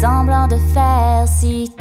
semblant de faire si